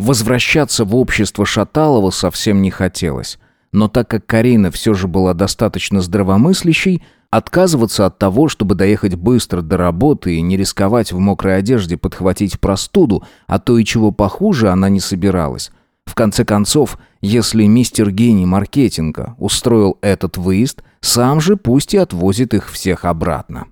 Возвращаться в общество Шаталова совсем не хотелось. Но так как Карина все же была достаточно здравомыслящей, отказываться от того, чтобы доехать быстро до работы и не рисковать в мокрой одежде подхватить простуду, а то и чего похуже, она не собиралась. В конце концов, если мистер гений маркетинга устроил этот выезд, сам же пусть и отвозит их всех обратно.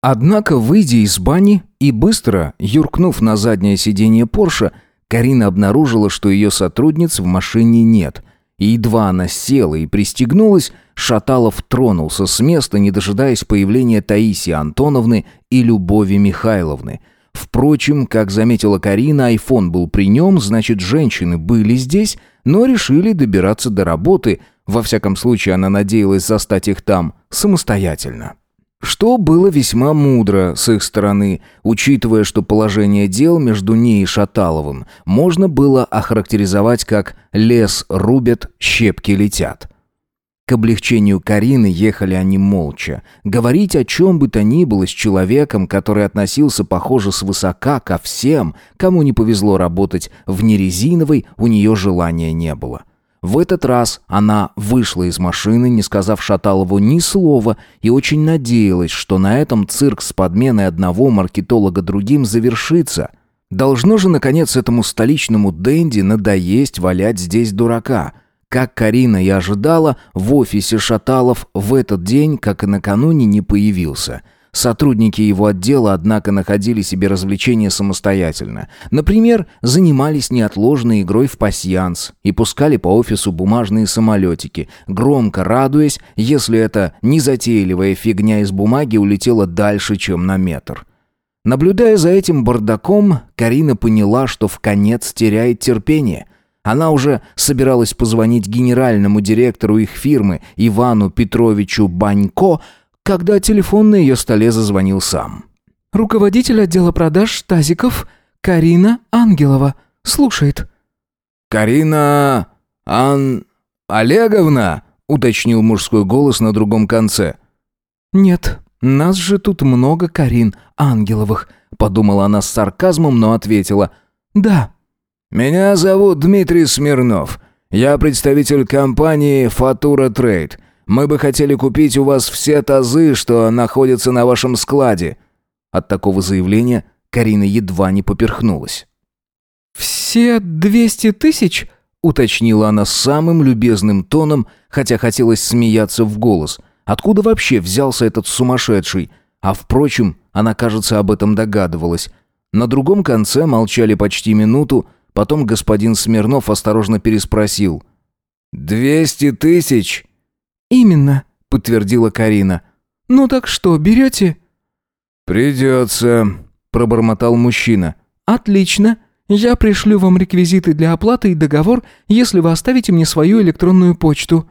Однако, выйдя из бани и быстро юркнув на заднее сиденье Порше, Карина обнаружила, что ее сотрудниц в машине нет. И едва она села и пристегнулась, Шаталов тронулся с места, не дожидаясь появления Таисии Антоновны и Любови Михайловны. Впрочем, как заметила Карина, айфон был при нем, значит, женщины были здесь, но решили добираться до работы. Во всяком случае, она надеялась застать их там самостоятельно. Что было весьма мудро с их стороны, учитывая, что положение дел между ней и Шаталовым можно было охарактеризовать как «лес рубят, щепки летят». К облегчению Карины ехали они молча. Говорить о чем бы то ни было с человеком, который относился, похоже, свысока ко всем, кому не повезло работать в нерезиновой, у нее желания не было. В этот раз она вышла из машины, не сказав Шаталову ни слова, и очень надеялась, что на этом цирк с подменой одного маркетолога другим завершится. Должно же, наконец, этому столичному денди надоесть валять здесь дурака. Как Карина и ожидала, в офисе Шаталов в этот день, как и накануне, не появился – Сотрудники его отдела, однако, находили себе развлечения самостоятельно. Например, занимались неотложной игрой в пасьянс и пускали по офису бумажные самолетики, громко радуясь, если эта незатейливая фигня из бумаги улетела дальше, чем на метр. Наблюдая за этим бардаком, Карина поняла, что в конец теряет терпение – она уже собиралась позвонить генеральному директору их фирмы Ивану Петровичу Банько, когда телефон на ее столе зазвонил сам. «Руководитель отдела продаж тазиков Карина Ангелова слушает». «Карина... Ан... Олеговна?» — уточнил мужской голос на другом конце. «Нет, нас же тут много Карин Ангеловых», — подумала она с сарказмом, но ответила. «Да». «Меня зовут Дмитрий Смирнов. Я представитель компании «Фатура Трейд». Мы бы хотели купить у вас все тазы, что находятся на вашем складе». От такого заявления Карина едва не поперхнулась. «Все двести тысяч?» — уточнила она самым любезным тоном, хотя хотелось смеяться в голос. Откуда вообще взялся этот сумасшедший? А впрочем, она, кажется, об этом догадывалась. На другом конце молчали почти минуту, потом господин Смирнов осторожно переспросил. «Двести тысяч?» «Именно», — подтвердила Карина. «Ну так что, берете?» «Придется», — пробормотал мужчина. «Отлично. Я пришлю вам реквизиты для оплаты и договор, если вы оставите мне свою электронную почту».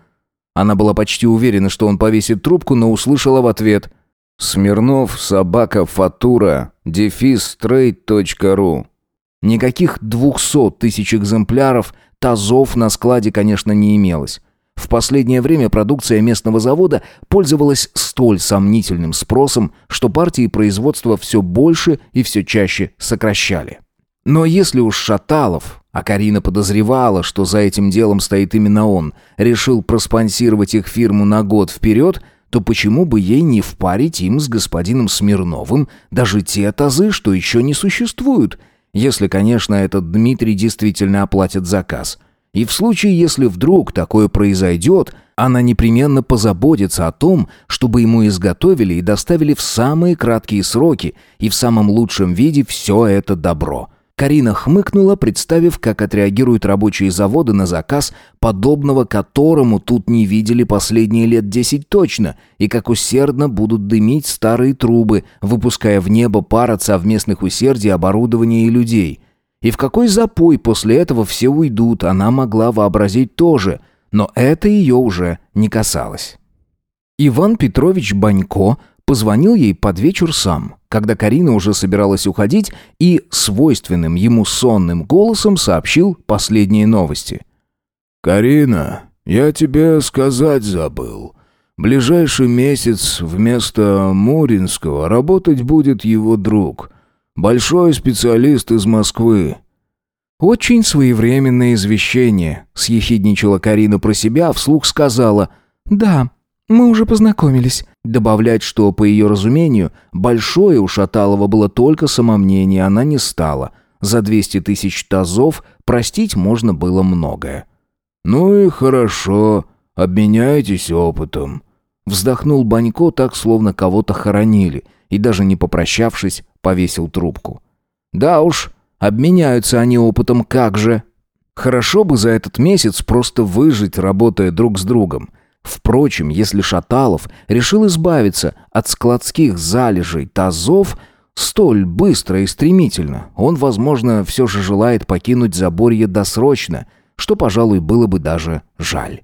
Она была почти уверена, что он повесит трубку, но услышала в ответ. «Смирнов, собака, фатура, дефис, трейд.ру». Никаких двухсот тысяч экземпляров тазов на складе, конечно, не имелось. В последнее время продукция местного завода пользовалась столь сомнительным спросом, что партии производства все больше и все чаще сокращали. Но если уж Шаталов, а Карина подозревала, что за этим делом стоит именно он, решил проспонсировать их фирму на год вперед, то почему бы ей не впарить им с господином Смирновым даже те тазы, что еще не существуют, если, конечно, этот Дмитрий действительно оплатит заказ – и в случае, если вдруг такое произойдет, она непременно позаботится о том, чтобы ему изготовили и доставили в самые краткие сроки и в самом лучшем виде все это добро. Карина хмыкнула, представив, как отреагируют рабочие заводы на заказ, подобного которому тут не видели последние лет десять точно, и как усердно будут дымить старые трубы, выпуская в небо пар от совместных усердий оборудования и людей – и в какой запой после этого все уйдут, она могла вообразить тоже, но это ее уже не касалось. Иван Петрович Банько позвонил ей под вечер сам, когда Карина уже собиралась уходить, и свойственным ему сонным голосом сообщил последние новости. «Карина, я тебе сказать забыл. Ближайший месяц вместо Муринского работать будет его друг». Большой специалист из Москвы. «Очень своевременное извещение», — съехидничала Карина про себя, а вслух сказала «Да, мы уже познакомились». Добавлять, что, по ее разумению, большое у Шаталова было только самомнение, она не стала. За 200 тысяч тазов простить можно было многое. «Ну и хорошо, обменяйтесь опытом», — вздохнул Банько так, словно кого-то хоронили, и даже не попрощавшись, повесил трубку. «Да уж, обменяются они опытом как же. Хорошо бы за этот месяц просто выжить, работая друг с другом». Впрочем, если Шаталов решил избавиться от складских залежей тазов столь быстро и стремительно, он, возможно, все же желает покинуть Заборье досрочно, что, пожалуй, было бы даже жаль.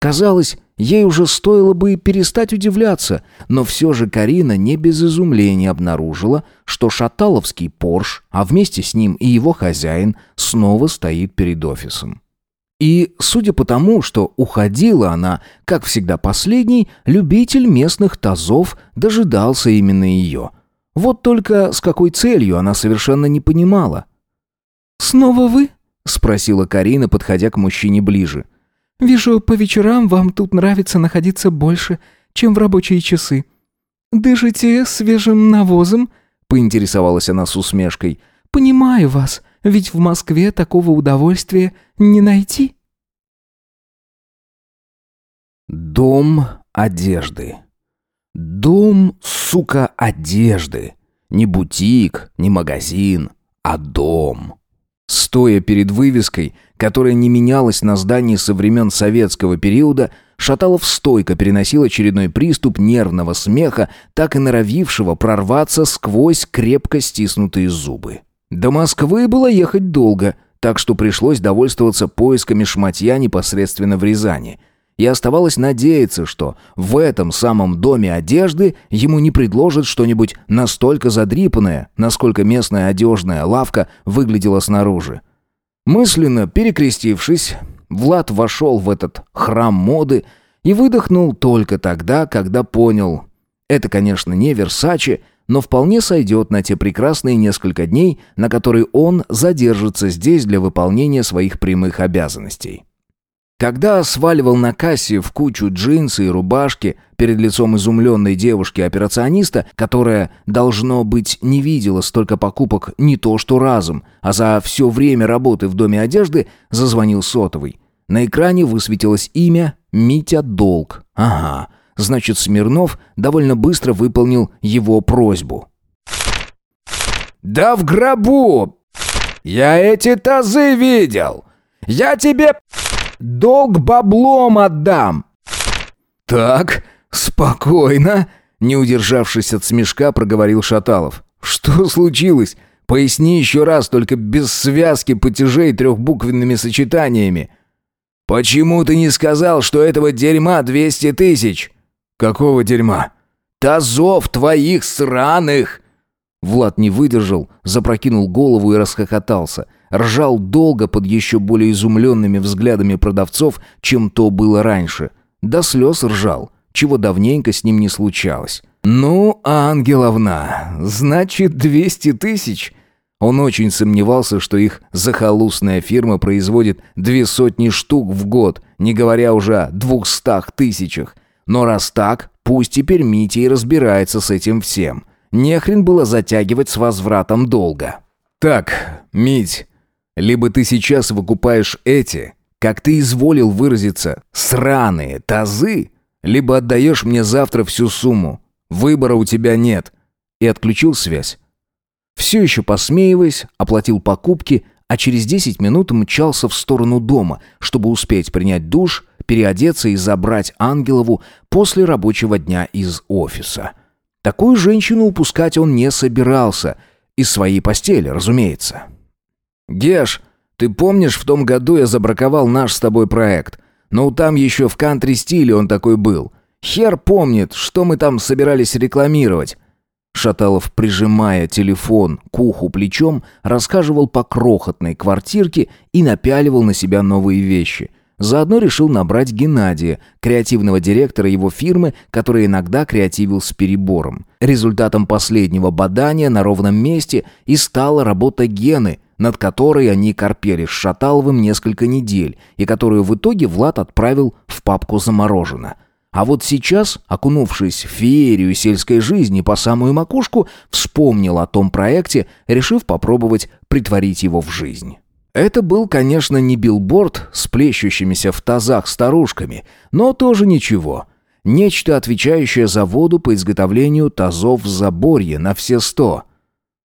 Казалось, ей уже стоило бы перестать удивляться, но все же Карина не без изумления обнаружила, что шаталовский Порш, а вместе с ним и его хозяин, снова стоит перед офисом. И, судя по тому, что уходила она, как всегда последний, любитель местных тазов дожидался именно ее. Вот только с какой целью она совершенно не понимала. «Снова вы?» — спросила Карина, подходя к мужчине ближе. «Вижу, по вечерам вам тут нравится находиться больше, чем в рабочие часы. Дышите свежим навозом?» — поинтересовалась она с усмешкой. «Понимаю вас. Ведь в Москве такого удовольствия не найти. Дом одежды. Дом, сука, одежды. Не бутик, не магазин, а дом. Стоя перед вывеской, которая не менялась на здании со времен советского периода, Шаталов стойко переносил очередной приступ нервного смеха, так и норовившего прорваться сквозь крепко стиснутые зубы. До Москвы было ехать долго, так что пришлось довольствоваться поисками шматья непосредственно в Рязани. И оставалось надеяться, что в этом самом доме одежды ему не предложат что-нибудь настолько задрипанное, насколько местная одежная лавка выглядела снаружи. Мысленно перекрестившись, Влад вошел в этот храм моды и выдохнул только тогда, когда понял. Это, конечно, не Версаче, но вполне сойдет на те прекрасные несколько дней, на которые он задержится здесь для выполнения своих прямых обязанностей. Когда сваливал на кассе в кучу джинсы и рубашки перед лицом изумленной девушки-операциониста, которая, должно быть, не видела столько покупок не то что разом, а за все время работы в доме одежды, зазвонил сотовый. На экране высветилось имя Митя Долг. Ага, Значит, Смирнов довольно быстро выполнил его просьбу. «Да в гробу! Я эти тазы видел! Я тебе долг баблом отдам!» «Так, спокойно!» Не удержавшись от смешка, проговорил Шаталов. «Что случилось? Поясни еще раз, только без связки потяжей трехбуквенными сочетаниями». «Почему ты не сказал, что этого дерьма двести тысяч?» «Какого дерьма?» «Тазов твоих сраных!» Влад не выдержал, запрокинул голову и расхохотался. Ржал долго под еще более изумленными взглядами продавцов, чем то было раньше. До слез ржал, чего давненько с ним не случалось. «Ну, ангеловна, значит, двести тысяч?» Он очень сомневался, что их захолустная фирма производит две сотни штук в год, не говоря уже о двухстах тысячах. Но раз так, пусть теперь Митя и разбирается с этим всем. Нехрен было затягивать с возвратом долга. Так, Мить, либо ты сейчас выкупаешь эти, как ты изволил выразиться, сраные тазы, либо отдаешь мне завтра всю сумму. Выбора у тебя нет. И отключил связь. Все еще посмеиваясь, оплатил покупки, а через 10 минут мчался в сторону дома, чтобы успеть принять душ, переодеться и забрать Ангелову после рабочего дня из офиса. Такую женщину упускать он не собирался. Из своей постели, разумеется. «Геш, ты помнишь, в том году я забраковал наш с тобой проект? Ну, там еще в кантри-стиле он такой был. Хер помнит, что мы там собирались рекламировать». Шаталов, прижимая телефон к уху плечом, рассказывал по крохотной квартирке и напяливал на себя новые вещи. Заодно решил набрать Геннадия, креативного директора его фирмы, который иногда креативил с перебором. Результатом последнего бадания на ровном месте и стала работа Гены, над которой они корпели с Шаталовым несколько недель, и которую в итоге Влад отправил в папку «Заморожено». А вот сейчас, окунувшись в феерию сельской жизни по самую макушку, вспомнил о том проекте, решив попробовать притворить его в жизнь. Это был, конечно, не билборд с плещущимися в тазах старушками, но тоже ничего. Нечто, отвечающее за воду по изготовлению тазов в заборье на все сто.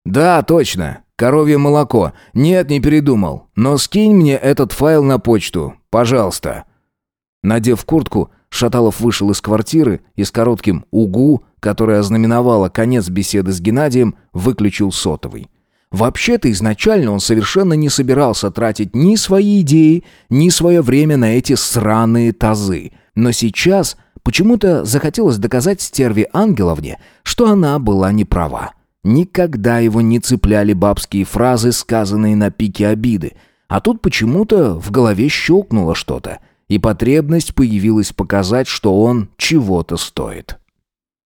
«Да, точно. Коровье молоко. Нет, не передумал. Но скинь мне этот файл на почту. Пожалуйста». Надев куртку, Шаталов вышел из квартиры и с коротким «угу», которое ознаменовало конец беседы с Геннадием, выключил сотовый. Вообще-то изначально он совершенно не собирался тратить ни свои идеи, ни свое время на эти сраные тазы. Но сейчас почему-то захотелось доказать стерве Ангеловне, что она была не права. Никогда его не цепляли бабские фразы, сказанные на пике обиды. А тут почему-то в голове щелкнуло что-то, и потребность появилась показать, что он чего-то стоит.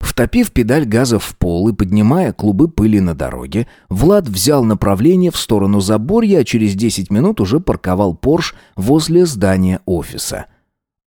Втопив педаль газа в пол и поднимая клубы пыли на дороге, Влад взял направление в сторону заборья, а через 10 минут уже парковал Порш возле здания офиса.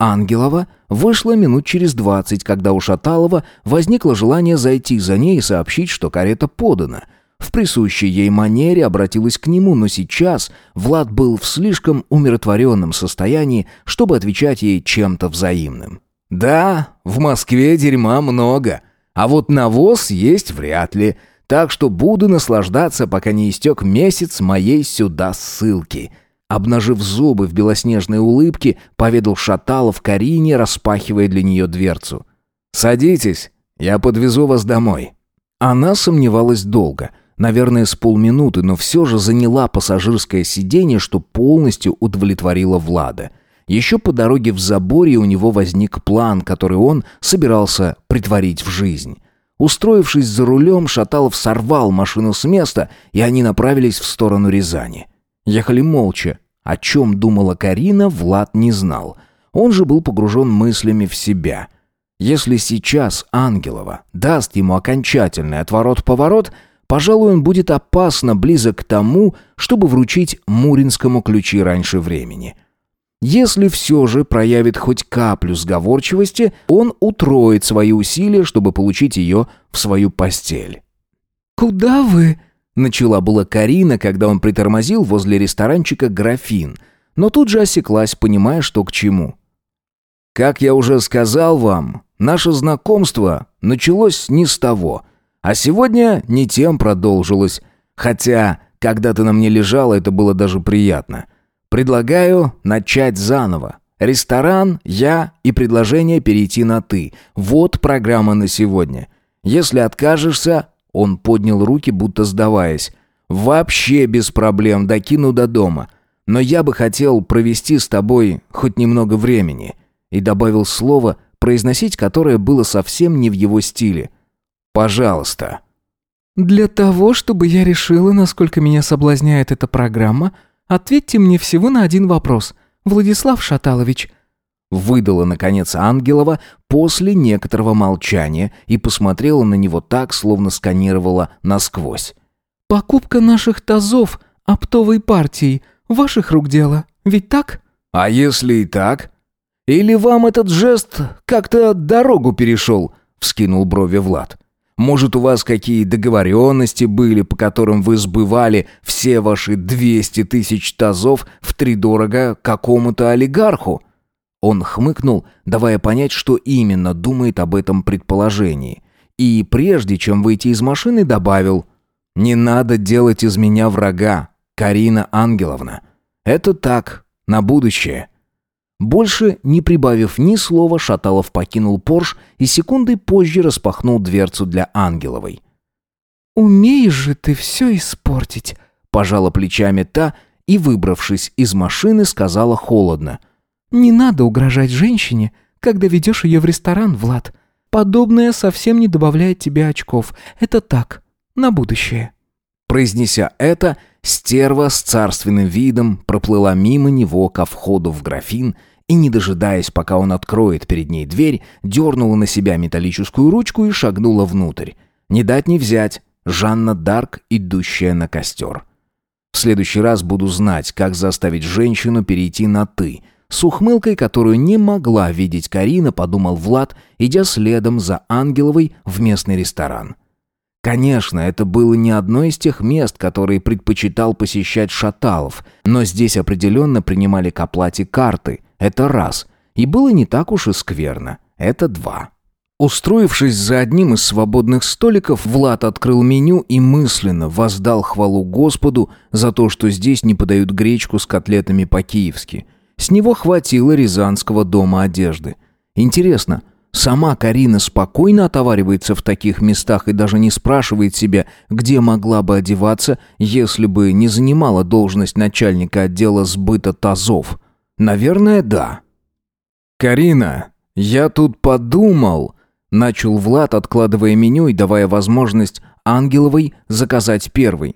Ангелова вышла минут через 20, когда у Шаталова возникло желание зайти за ней и сообщить, что карета подана. В присущей ей манере обратилась к нему, но сейчас Влад был в слишком умиротворенном состоянии, чтобы отвечать ей чем-то взаимным. Да, в Москве дерьма много, а вот навоз есть вряд ли, так что буду наслаждаться, пока не истек месяц моей сюда ссылки. Обнажив зубы в белоснежной улыбке, поведал Шаталов Карине, распахивая для нее дверцу. «Садитесь, я подвезу вас домой». Она сомневалась долго, наверное, с полминуты, но все же заняла пассажирское сиденье, что полностью удовлетворило Влада – еще по дороге в заборе у него возник план, который он собирался притворить в жизнь. Устроившись за рулем, Шаталов сорвал машину с места, и они направились в сторону Рязани. Ехали молча. О чем думала Карина, Влад не знал. Он же был погружен мыслями в себя. Если сейчас Ангелова даст ему окончательный отворот-поворот, пожалуй, он будет опасно близок к тому, чтобы вручить Муринскому ключи раньше времени. — если все же проявит хоть каплю сговорчивости, он утроит свои усилия, чтобы получить ее в свою постель. «Куда вы?» — начала была Карина, когда он притормозил возле ресторанчика «Графин», но тут же осеклась, понимая, что к чему. «Как я уже сказал вам, наше знакомство началось не с того, а сегодня не тем продолжилось, хотя, когда ты на мне лежала, это было даже приятно». Предлагаю начать заново. Ресторан, я и предложение перейти на «ты». Вот программа на сегодня. Если откажешься...» Он поднял руки, будто сдаваясь. «Вообще без проблем, докину до дома. Но я бы хотел провести с тобой хоть немного времени». И добавил слово, произносить которое было совсем не в его стиле. «Пожалуйста». «Для того, чтобы я решила, насколько меня соблазняет эта программа», Ответьте мне всего на один вопрос, Владислав Шаталович». Выдала, наконец, Ангелова после некоторого молчания и посмотрела на него так, словно сканировала насквозь. «Покупка наших тазов оптовой партии ваших рук дело, ведь так?» «А если и так? Или вам этот жест как-то дорогу перешел?» — вскинул брови Влад. Может, у вас какие договоренности были, по которым вы сбывали все ваши 200 тысяч тазов втридорого какому-то олигарху?» Он хмыкнул, давая понять, что именно думает об этом предположении. И прежде чем выйти из машины, добавил «Не надо делать из меня врага, Карина Ангеловна. Это так, на будущее». Больше, не прибавив ни слова, Шаталов покинул Порш и секундой позже распахнул дверцу для Ангеловой. «Умеешь же ты все испортить», — пожала плечами та и, выбравшись из машины, сказала холодно. «Не надо угрожать женщине, когда ведешь ее в ресторан, Влад. Подобное совсем не добавляет тебе очков. Это так, на будущее». Произнеся это, стерва с царственным видом проплыла мимо него ко входу в графин — и, не дожидаясь, пока он откроет перед ней дверь, дернула на себя металлическую ручку и шагнула внутрь. Не дать не взять. Жанна Дарк, идущая на костер. В следующий раз буду знать, как заставить женщину перейти на «ты». С ухмылкой, которую не могла видеть Карина, подумал Влад, идя следом за Ангеловой в местный ресторан. Конечно, это было не одно из тех мест, которые предпочитал посещать Шаталов, но здесь определенно принимали к оплате карты. Это раз. И было не так уж и скверно. Это два. Устроившись за одним из свободных столиков, Влад открыл меню и мысленно воздал хвалу Господу за то, что здесь не подают гречку с котлетами по-киевски. С него хватило Рязанского дома одежды. Интересно, сама Карина спокойно отоваривается в таких местах и даже не спрашивает себя, где могла бы одеваться, если бы не занимала должность начальника отдела сбыта тазов? Наверное, да. «Карина, я тут подумал...» Начал Влад, откладывая меню и давая возможность Ангеловой заказать первый.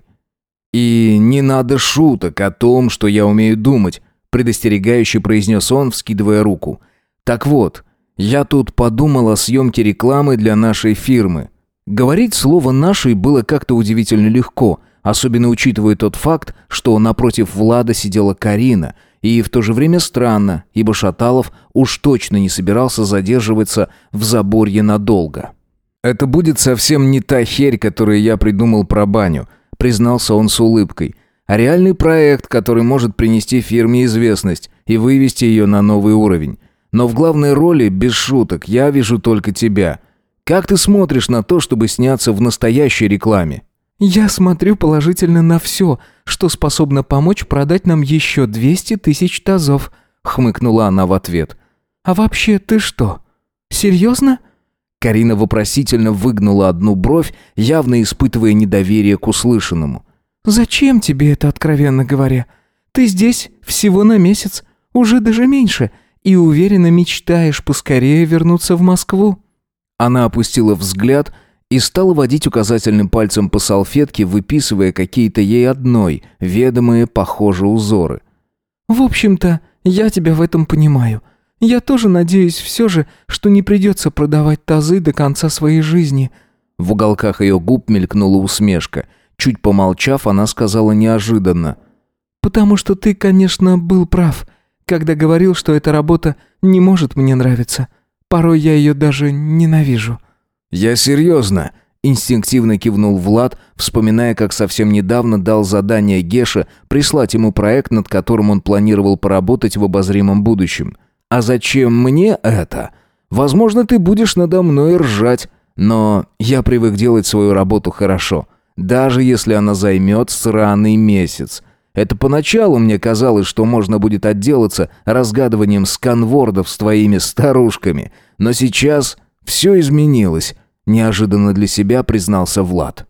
«И не надо шуток о том, что я умею думать», предостерегающе произнес он, вскидывая руку. «Так вот, я тут подумал о съемке рекламы для нашей фирмы». Говорить слово «нашей» было как-то удивительно легко, особенно учитывая тот факт, что напротив Влада сидела Карина – и в то же время странно, ибо Шаталов уж точно не собирался задерживаться в заборье надолго. «Это будет совсем не та херь, которую я придумал про баню», признался он с улыбкой, «а реальный проект, который может принести фирме известность и вывести ее на новый уровень. Но в главной роли, без шуток, я вижу только тебя. Как ты смотришь на то, чтобы сняться в настоящей рекламе?» «Я смотрю положительно на все, что способно помочь продать нам еще 200 тысяч тазов», — хмыкнула она в ответ. «А вообще ты что, серьезно?» Карина вопросительно выгнула одну бровь, явно испытывая недоверие к услышанному. «Зачем тебе это, откровенно говоря? Ты здесь всего на месяц, уже даже меньше, и уверенно мечтаешь поскорее вернуться в Москву». Она опустила взгляд — и стала водить указательным пальцем по салфетке, выписывая какие-то ей одной ведомые, похожие узоры. «В общем-то, я тебя в этом понимаю. Я тоже надеюсь все же, что не придется продавать тазы до конца своей жизни». В уголках ее губ мелькнула усмешка. Чуть помолчав, она сказала неожиданно. «Потому что ты, конечно, был прав, когда говорил, что эта работа не может мне нравиться. Порой я ее даже ненавижу». «Я серьезно», — инстинктивно кивнул Влад, вспоминая, как совсем недавно дал задание Геше прислать ему проект, над которым он планировал поработать в обозримом будущем. «А зачем мне это? Возможно, ты будешь надо мной ржать, но я привык делать свою работу хорошо, даже если она займет сраный месяц». Это поначалу мне казалось, что можно будет отделаться разгадыванием сканвордов с твоими старушками, но сейчас все изменилось, неожиданно для себя признался Влад.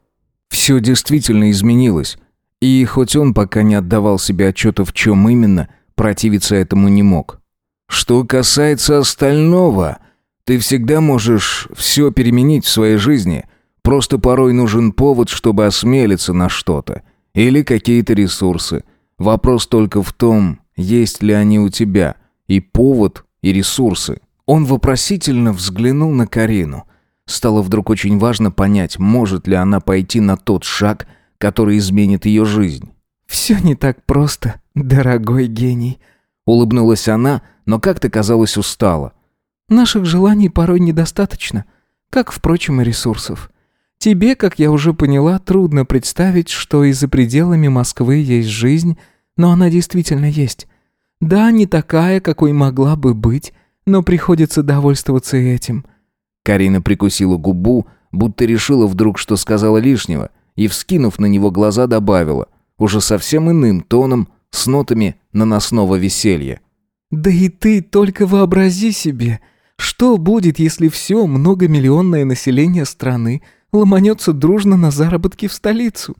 Все действительно изменилось. И хоть он пока не отдавал себе отчета в чем именно, противиться этому не мог. Что касается остального, ты всегда можешь все переменить в своей жизни. Просто порой нужен повод, чтобы осмелиться на что-то. Или какие-то ресурсы. Вопрос только в том, есть ли они у тебя. И повод, и ресурсы. Он вопросительно взглянул на Карину. Стало вдруг очень важно понять, может ли она пойти на тот шаг, который изменит ее жизнь. «Все не так просто, дорогой гений», — улыбнулась она, но как-то казалось устала. «Наших желаний порой недостаточно, как, впрочем, и ресурсов. Тебе, как я уже поняла, трудно представить, что и за пределами Москвы есть жизнь, но она действительно есть. Да, не такая, какой могла бы быть, но приходится довольствоваться этим». Карина прикусила губу, будто решила вдруг, что сказала лишнего, и, вскинув на него глаза, добавила, уже совсем иным тоном, с нотами наносного веселья. «Да и ты только вообрази себе, что будет, если все многомиллионное население страны ломанется дружно на заработки в столицу?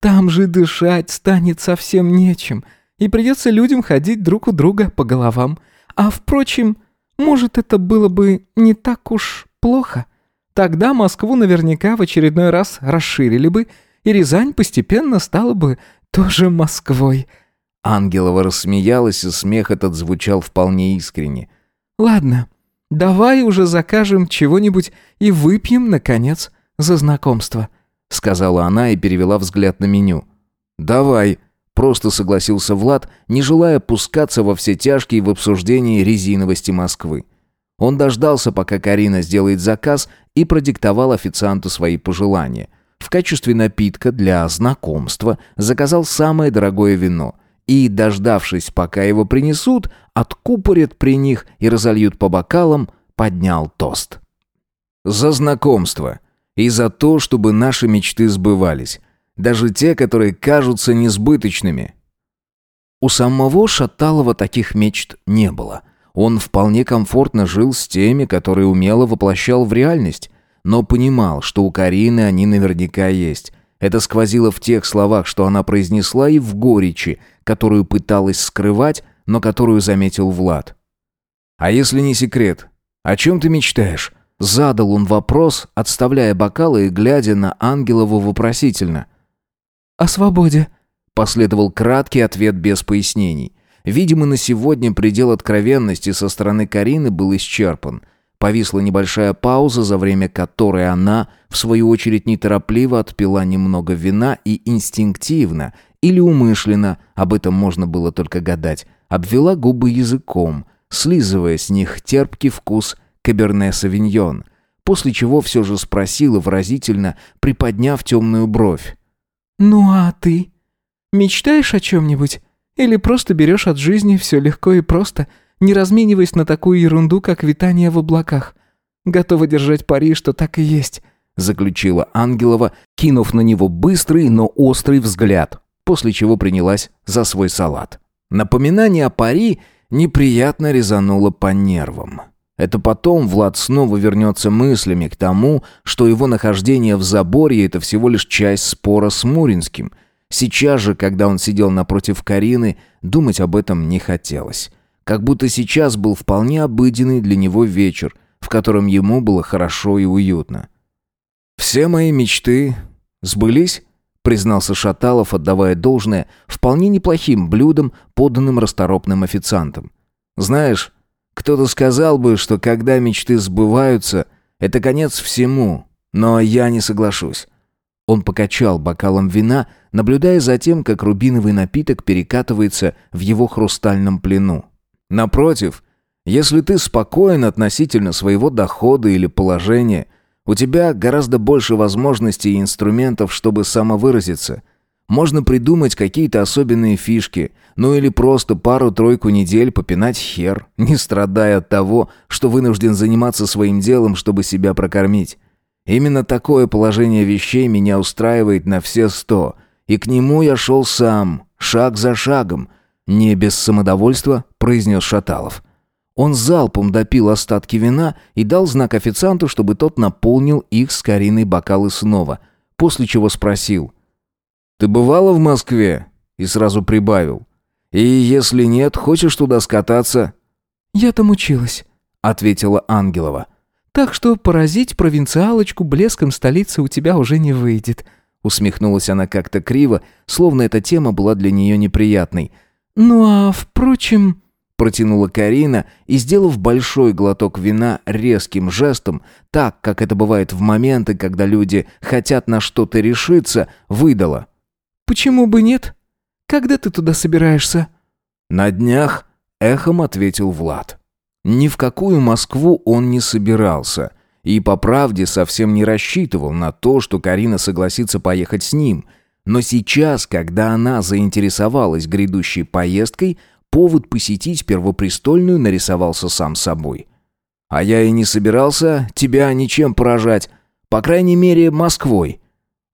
Там же дышать станет совсем нечем, и придется людям ходить друг у друга по головам. А, впрочем, может, это было бы не так уж плохо. Тогда Москву наверняка в очередной раз расширили бы, и Рязань постепенно стала бы тоже Москвой». Ангелова рассмеялась, и смех этот звучал вполне искренне. «Ладно, давай уже закажем чего-нибудь и выпьем, наконец, за знакомство», сказала она и перевела взгляд на меню. «Давай», Просто согласился Влад, не желая пускаться во все тяжкие в обсуждении резиновости Москвы. Он дождался, пока Карина сделает заказ, и продиктовал официанту свои пожелания. В качестве напитка для знакомства заказал самое дорогое вино и, дождавшись, пока его принесут, откупорят при них и разольют по бокалам, поднял тост. «За знакомство и за то, чтобы наши мечты сбывались, даже те, которые кажутся несбыточными». У самого Шаталова таких мечт не было. Он вполне комфортно жил с теми, которые умело воплощал в реальность, но понимал, что у Карины они наверняка есть. Это сквозило в тех словах, что она произнесла, и в горечи, которую пыталась скрывать, но которую заметил Влад. «А если не секрет, о чем ты мечтаешь?» Задал он вопрос, отставляя бокалы и глядя на Ангелову вопросительно. «О свободе», — последовал краткий ответ без пояснений. Видимо, на сегодня предел откровенности со стороны Карины был исчерпан. Повисла небольшая пауза, за время которой она, в свою очередь, неторопливо отпила немного вина и инстинктивно или умышленно, об этом можно было только гадать, обвела губы языком, слизывая с них терпкий вкус каберне-савиньон, после чего все же спросила выразительно, приподняв темную бровь. «Ну а ты? Мечтаешь о чем-нибудь?» Или просто берешь от жизни все легко и просто, не размениваясь на такую ерунду, как витание в облаках. Готова держать пари, что так и есть», — заключила Ангелова, кинув на него быстрый, но острый взгляд, после чего принялась за свой салат. Напоминание о пари неприятно резануло по нервам. Это потом Влад снова вернется мыслями к тому, что его нахождение в заборе — это всего лишь часть спора с Муринским — Сейчас же, когда он сидел напротив Карины, думать об этом не хотелось. Как будто сейчас был вполне обыденный для него вечер, в котором ему было хорошо и уютно. «Все мои мечты сбылись?» признался Шаталов, отдавая должное вполне неплохим блюдам, поданным расторопным официантам. «Знаешь, кто-то сказал бы, что когда мечты сбываются, это конец всему, но я не соглашусь. Он покачал бокалом вина, наблюдая за тем, как рубиновый напиток перекатывается в его хрустальном плену. Напротив, если ты спокоен относительно своего дохода или положения, у тебя гораздо больше возможностей и инструментов, чтобы самовыразиться. Можно придумать какие-то особенные фишки, ну или просто пару-тройку недель попинать хер, не страдая от того, что вынужден заниматься своим делом, чтобы себя прокормить. Именно такое положение вещей меня устраивает на все сто, и к нему я шел сам, шаг за шагом. Не без самодовольства, произнес Шаталов. Он залпом допил остатки вина и дал знак официанту, чтобы тот наполнил их с Кариной бокалы снова, после чего спросил. «Ты бывала в Москве?» И сразу прибавил. «И если нет, хочешь туда скататься?» «Я там училась», — ответила Ангелова. Так что поразить провинциалочку блеском столицы у тебя уже не выйдет». Усмехнулась она как-то криво, словно эта тема была для нее неприятной. «Ну а, впрочем...» Протянула Карина и, сделав большой глоток вина резким жестом, так, как это бывает в моменты, когда люди хотят на что-то решиться, выдала. «Почему бы нет? Когда ты туда собираешься?» «На днях», — эхом ответил Влад. Ни в какую Москву он не собирался. И, по правде, совсем не рассчитывал на то, что Карина согласится поехать с ним. Но сейчас, когда она заинтересовалась грядущей поездкой, повод посетить Первопрестольную нарисовался сам собой. «А я и не собирался тебя ничем поражать. По крайней мере, Москвой».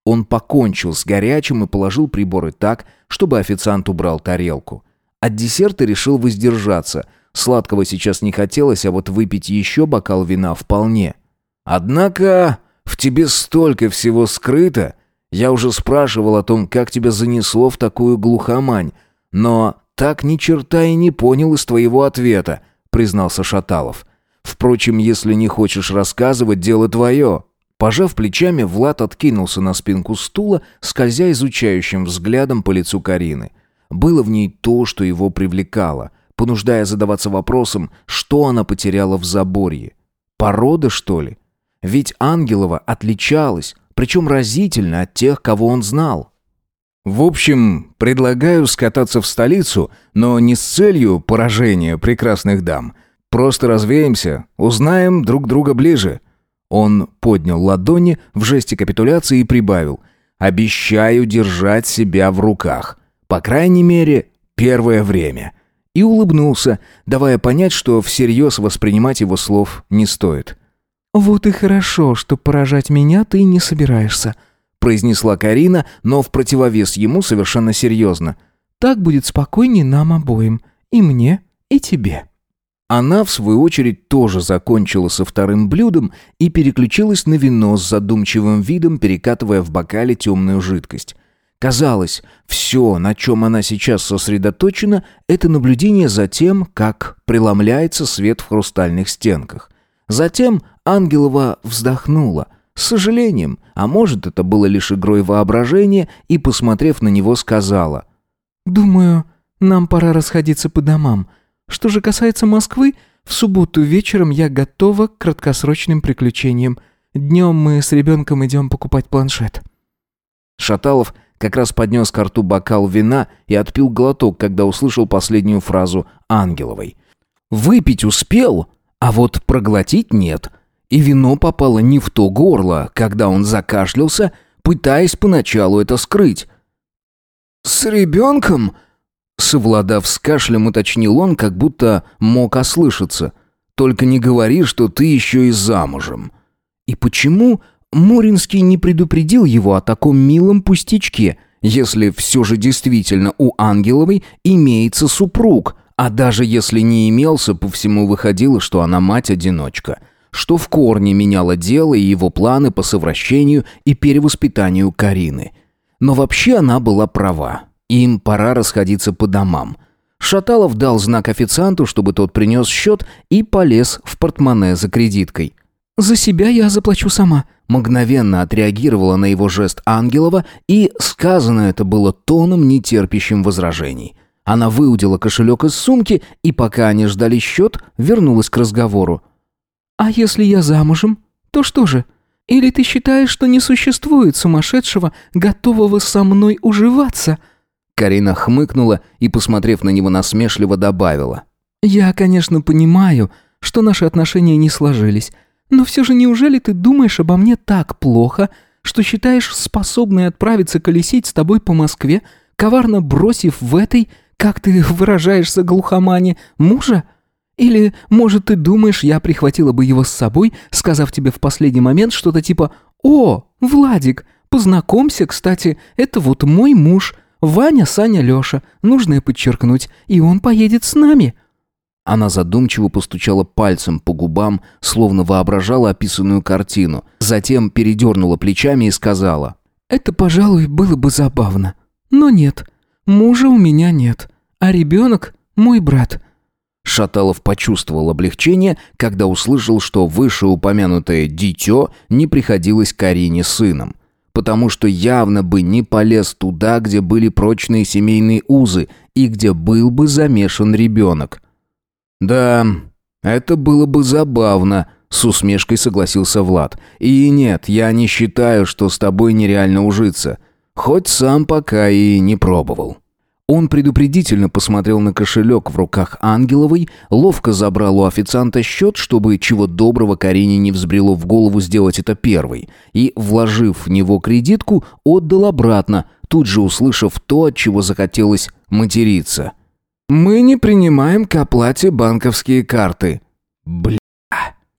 Он покончил с горячим и положил приборы так, чтобы официант убрал тарелку. От десерта решил воздержаться – Сладкого сейчас не хотелось, а вот выпить еще бокал вина вполне. Однако в тебе столько всего скрыто. Я уже спрашивал о том, как тебя занесло в такую глухомань, но так ни черта и не понял из твоего ответа, признался Шаталов. Впрочем, если не хочешь рассказывать, дело твое. Пожав плечами, Влад откинулся на спинку стула, скользя изучающим взглядом по лицу Карины. Было в ней то, что его привлекало — понуждая задаваться вопросом, что она потеряла в заборье. Порода, что ли? Ведь Ангелова отличалась, причем разительно от тех, кого он знал. В общем, предлагаю скататься в столицу, но не с целью поражения прекрасных дам. Просто развеемся, узнаем друг друга ближе». Он поднял ладони в жесте капитуляции и прибавил. «Обещаю держать себя в руках. По крайней мере, первое время». И улыбнулся, давая понять, что всерьез воспринимать его слов не стоит. «Вот и хорошо, что поражать меня ты не собираешься», произнесла Карина, но в противовес ему совершенно серьезно. «Так будет спокойнее нам обоим. И мне, и тебе». Она, в свою очередь, тоже закончила со вторым блюдом и переключилась на вино с задумчивым видом, перекатывая в бокале темную жидкость. Казалось, все, на чем она сейчас сосредоточена, это наблюдение за тем, как преломляется свет в хрустальных стенках. Затем Ангелова вздохнула, с сожалением, а может, это было лишь игрой воображения, и, посмотрев на него, сказала. «Думаю, нам пора расходиться по домам. Что же касается Москвы, в субботу вечером я готова к краткосрочным приключениям. Днем мы с ребенком идем покупать планшет». Шаталов как раз поднес к рту бокал вина и отпил глоток, когда услышал последнюю фразу Ангеловой. «Выпить успел, а вот проглотить нет». И вино попало не в то горло, когда он закашлялся, пытаясь поначалу это скрыть. «С ребенком?» Совладав с кашлем, уточнил он, как будто мог ослышаться. «Только не говори, что ты еще и замужем». И почему Моринский не предупредил его о таком милом пустячке, если все же действительно у Ангеловой имеется супруг, а даже если не имелся, по всему выходило, что она мать-одиночка, что в корне меняло дело и его планы по совращению и перевоспитанию Карины. Но вообще она была права. Им пора расходиться по домам. Шаталов дал знак официанту, чтобы тот принес счет, и полез в портмоне за кредиткой. «За себя я заплачу сама», мгновенно отреагировала на его жест Ангелова, и сказано это было тоном, нетерпящим возражений. Она выудила кошелек из сумки, и пока они ждали счет, вернулась к разговору. «А если я замужем, то что же? Или ты считаешь, что не существует сумасшедшего, готового со мной уживаться?» Карина хмыкнула и, посмотрев на него насмешливо, добавила. «Я, конечно, понимаю, что наши отношения не сложились, но все же неужели ты думаешь обо мне так плохо, что считаешь способной отправиться колесить с тобой по Москве, коварно бросив в этой, как ты выражаешься, глухомане, мужа? Или, может, ты думаешь, я прихватила бы его с собой, сказав тебе в последний момент что-то типа «О, Владик, познакомься, кстати, это вот мой муж, Ваня, Саня, Леша, нужно подчеркнуть, и он поедет с нами». Она задумчиво постучала пальцем по губам, словно воображала описанную картину. Затем передернула плечами и сказала. «Это, пожалуй, было бы забавно. Но нет, мужа у меня нет, а ребенок – мой брат». Шаталов почувствовал облегчение, когда услышал, что вышеупомянутое «дитё» не приходилось Карине сыном. Потому что явно бы не полез туда, где были прочные семейные узы и где был бы замешан ребенок. «Да, это было бы забавно», — с усмешкой согласился Влад. «И нет, я не считаю, что с тобой нереально ужиться. Хоть сам пока и не пробовал». Он предупредительно посмотрел на кошелек в руках Ангеловой, ловко забрал у официанта счет, чтобы чего доброго Карине не взбрело в голову сделать это первой, и, вложив в него кредитку, отдал обратно, тут же услышав то, от чего захотелось материться — мы не принимаем к оплате банковские карты. Бля.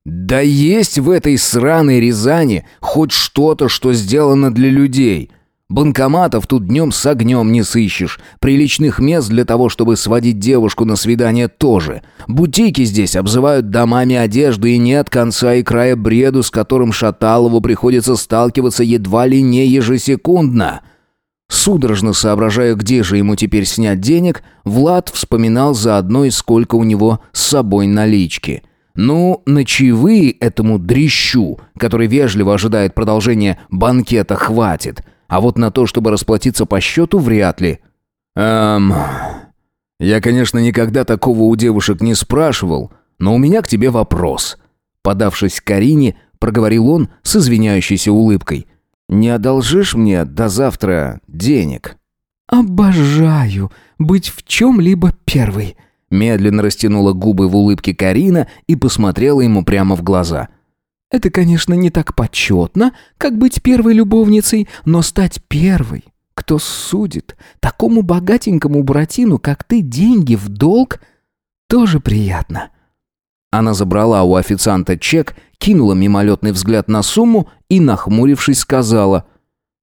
Да есть в этой сраной Рязани хоть что-то, что сделано для людей. Банкоматов тут днем с огнем не сыщешь. Приличных мест для того, чтобы сводить девушку на свидание тоже. Бутики здесь обзывают домами одежды и нет конца и края бреду, с которым Шаталову приходится сталкиваться едва ли не ежесекундно. Судорожно соображая, где же ему теперь снять денег, Влад вспоминал заодно и сколько у него с собой налички. Ну, на чаевые этому дрищу, который вежливо ожидает продолжения банкета, хватит. А вот на то, чтобы расплатиться по счету, вряд ли. Эм... Я, конечно, никогда такого у девушек не спрашивал, но у меня к тебе вопрос. Подавшись к Карине, проговорил он с извиняющейся улыбкой – не одолжишь мне до завтра денег?» «Обожаю быть в чем-либо первой», медленно растянула губы в улыбке Карина и посмотрела ему прямо в глаза. «Это, конечно, не так почетно, как быть первой любовницей, но стать первой, кто судит, такому богатенькому братину, как ты, деньги в долг, тоже приятно». Она забрала у официанта чек, кинула мимолетный взгляд на сумму и, нахмурившись, сказала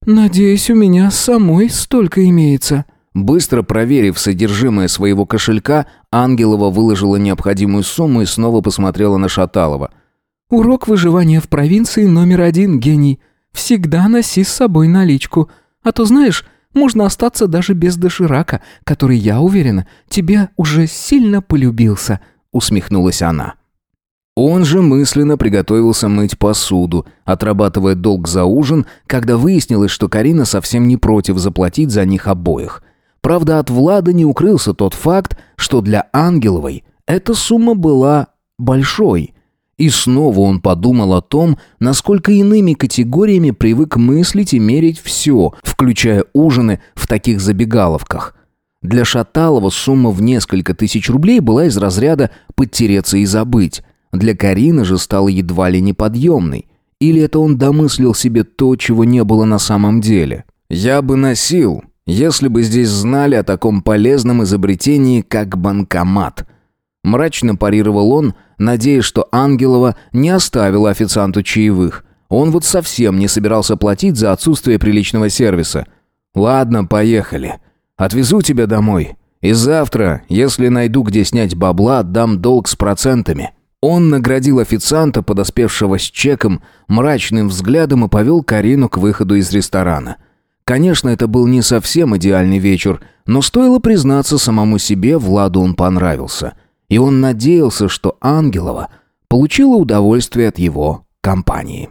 «Надеюсь, у меня самой столько имеется». Быстро проверив содержимое своего кошелька, Ангелова выложила необходимую сумму и снова посмотрела на Шаталова. «Урок выживания в провинции номер один, гений. Всегда носи с собой наличку. А то, знаешь, можно остаться даже без доширака, который, я уверена, тебе уже сильно полюбился», — усмехнулась она. Он же мысленно приготовился мыть посуду, отрабатывая долг за ужин, когда выяснилось, что Карина совсем не против заплатить за них обоих. Правда, от Влада не укрылся тот факт, что для Ангеловой эта сумма была большой. И снова он подумал о том, насколько иными категориями привык мыслить и мерить все, включая ужины в таких забегаловках. Для Шаталова сумма в несколько тысяч рублей была из разряда «подтереться и забыть». Для Карины же стала едва ли неподъемной. Или это он домыслил себе то, чего не было на самом деле? «Я бы носил, если бы здесь знали о таком полезном изобретении, как банкомат». Мрачно парировал он, надеясь, что Ангелова не оставила официанту чаевых. Он вот совсем не собирался платить за отсутствие приличного сервиса. «Ладно, поехали. Отвезу тебя домой. И завтра, если найду, где снять бабла, отдам долг с процентами». Он наградил официанта, подоспевшего с чеком, мрачным взглядом и повел Карину к выходу из ресторана. Конечно, это был не совсем идеальный вечер, но стоило признаться самому себе, Владу он понравился. И он надеялся, что Ангелова получила удовольствие от его компании.